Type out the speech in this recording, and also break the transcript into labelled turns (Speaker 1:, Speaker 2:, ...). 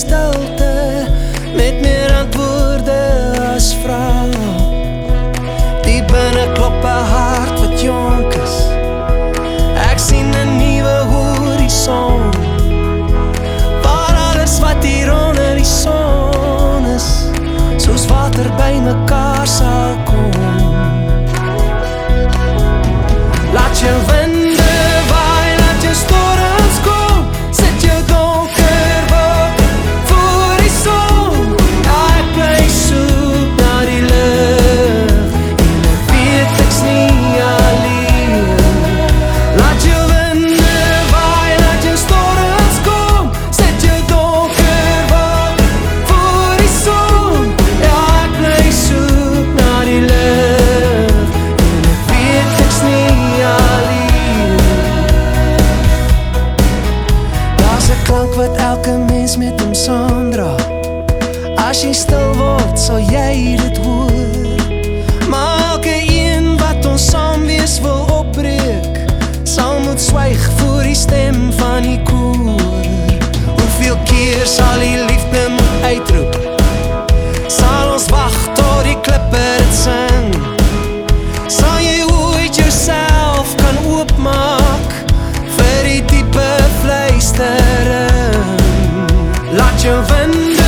Speaker 1: stilte met meer antwoorde as vrae. Die binne klop 'n hart wat jonk is. Ek sien 'n nuwe horison. mens met hom saam dra. As jy stil word, sal jy dit hoor. Maar er elke een wat ons saam wees wil opbreek, sal moet swyg voor die stem van your vendor